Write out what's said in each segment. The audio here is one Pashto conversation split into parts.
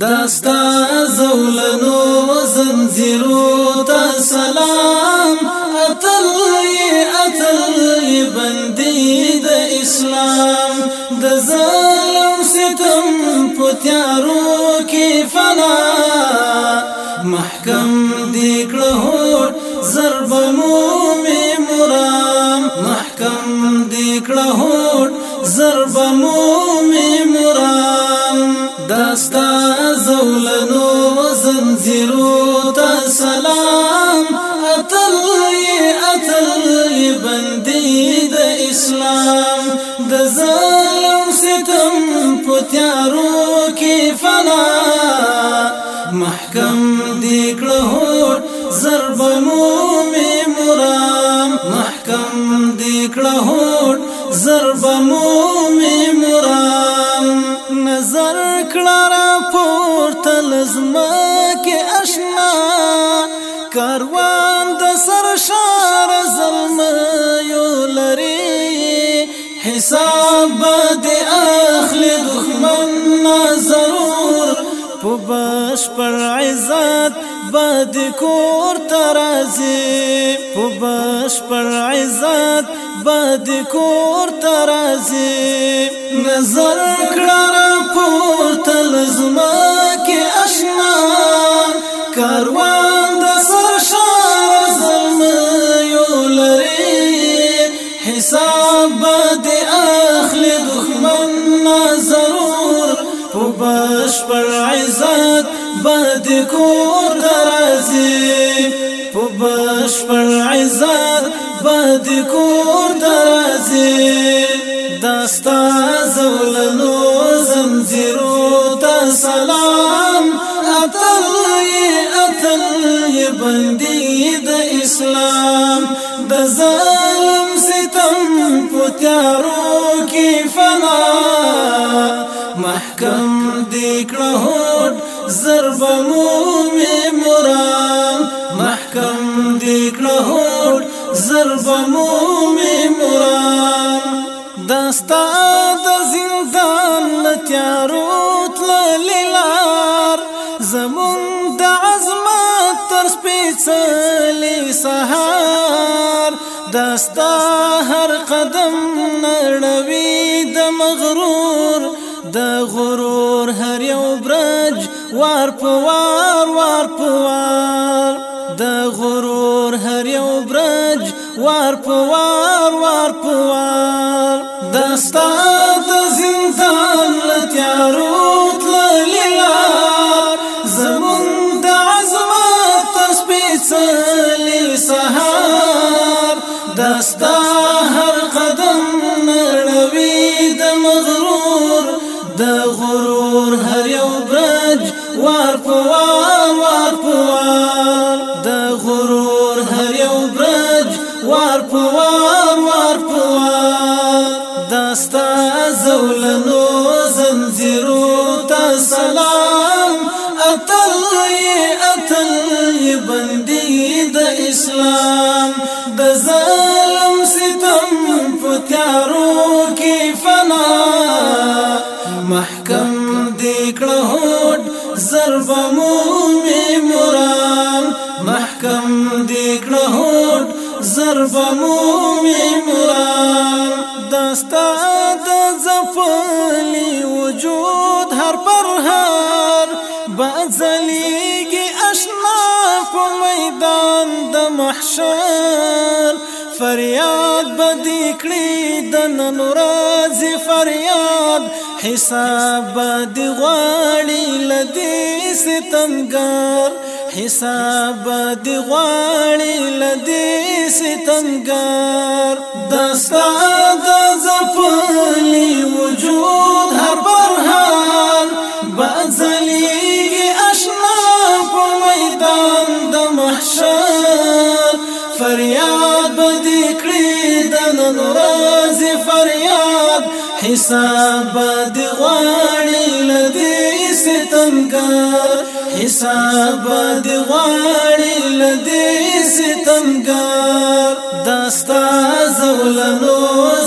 داستا زولنو زنزیرو تا سلام اتل اتل بندی د اسلام د ظلم ستم پتیارو کې فنا محکم زیرو تا سلام اتل اتل بندي د اسلام د ظلم ستم پتیارو کې فنا محکم دی کړه ضرب مومي مرام محکم دی کړه ضرب مومي سرشار زلمیو لري حساب دې اخلي دښمن ما ضرور په بش پر عزت بد کور ترازی په بش پر عزت بد کور ترازی نظر کړه پورته لزما کې آشنا کاروان حساب بد اخل دخمن ما ضرور په بشپړ عزت بد کور درازي په بشپړ عزت بد کور درازي داستا زولنو زنجیرو ته سلام اتل اتل بندي د اسلام د زال تیارو کی فنا محکم دیکړه هوټ ضرب مومې مرام محکم دیکړه هوټ ضرب مومې مرام دستا د زندان تیارو تللار زمون د عظمت تر سپېڅلې سهار دستا قدم نړوي د مغرور د غرور هر یو برج وار په وار وار په وار د غرور هر یو برج وار په وار وار په وار دستا وار د غرور هر یو برج وار په وار وار په وار داستا زولنو زنجیرو ته سلام اتل اتل بندي د اسلام غم دیکړه هوټ ضرب موم عمران داستا د زفلی وجود هر پر هر بازلیږي اشنا په میدان د محشر فریاد بدی کړی د نن راز فریاد حساب دی غواړي لدی ستمګر حساب دی غواړي لدی ستمګار دستا د زپلی وجود هر برهان بازلیږي آشنا په میدان د محشر فریاد بدی کړی د نن راز فریاد حساب دی غواړي لدی ستمګار حساب د غواړي لدې ستمګار داستا زولنو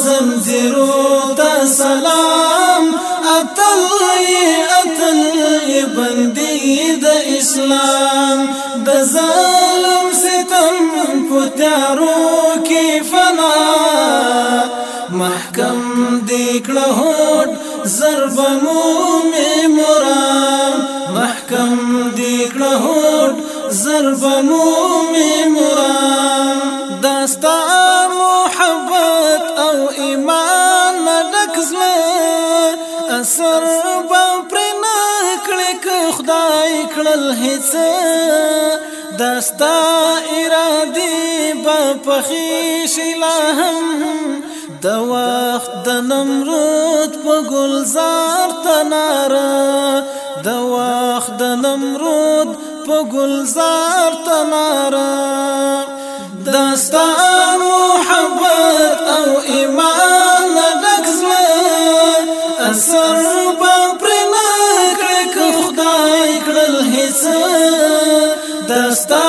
زمزرو ته سلام اتل اتل بندي د اسلام د ظالم ستم پتارو کې فنا محکم دیکړه هوټ ضرب مومن کړه هوټ ضرب مومي مرا داستا محبت او ایمان ډک زله اثر به پر نه کړې ک خدای کړل هڅه داستا ارادي به پخې شلا هم د وخت د نمرود په گلزار تناره د وخت د نمرود په گلزار تنارا دستا محبت او ایمان ډک زړه اثر به پر نه کړ خدای کړل هیڅ دستا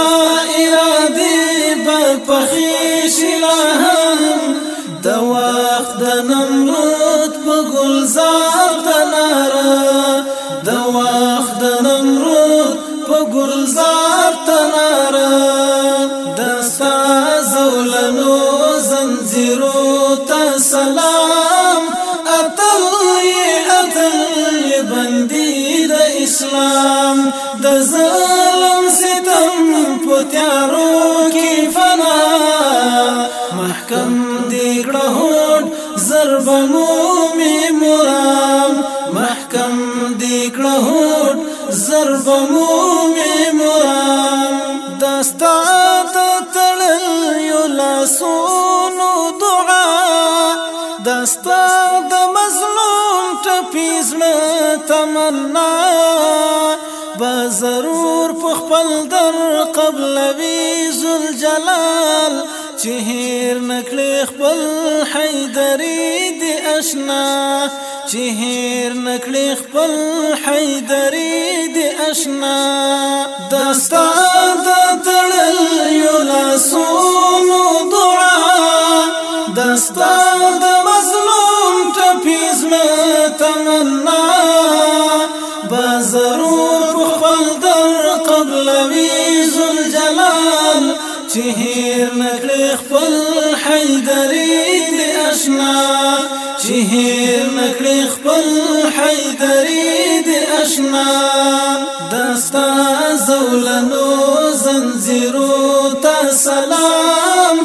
اراده به پخې شلهم د وخت د نمرود په گلزار گلزار تنارا دستا زولنو زنزیرو تا سلام اتل اتل بندی دا اسلام دا ظلم ستم پتیارو کی فنا محکم دیگڑا ہون ضربنو می در غموم مرام داستا د تړل یو لاسونو دعا داستا د مظلوم ټپي زړه تمنا به ضرور په خپل در قبلوي ذوالجلال چې هیر نکړې خپل حیدرې دی اشنا چې هیر نکړې خپل حیدرې دی آشنا دستا د تړل یو لاسونو دعا دستا د مظلوم ټپیز متمنا بازرور په خپل در قبل ویز الجلال چې هیر نکړې خپل حیدرې دی آشنا چې مکړې خپل حیدرې د آشنا دستا زولنو زنجیرو ته سلام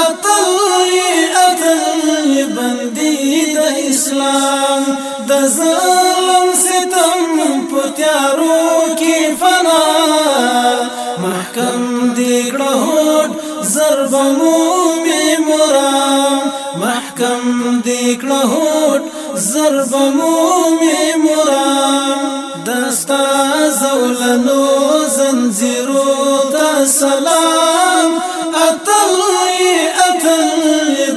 اتل اتل بندي د اسلام د ظلم ستم پتیارو کې فنا محکم دی کړه هوټ ضربمو کړه هوټ ضرب مومي مرام دستا زولنو زنجیرو ته سلام اتل اتل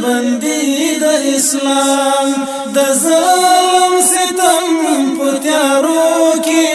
بندي د اسلام د ظلم ستم پتیارو کې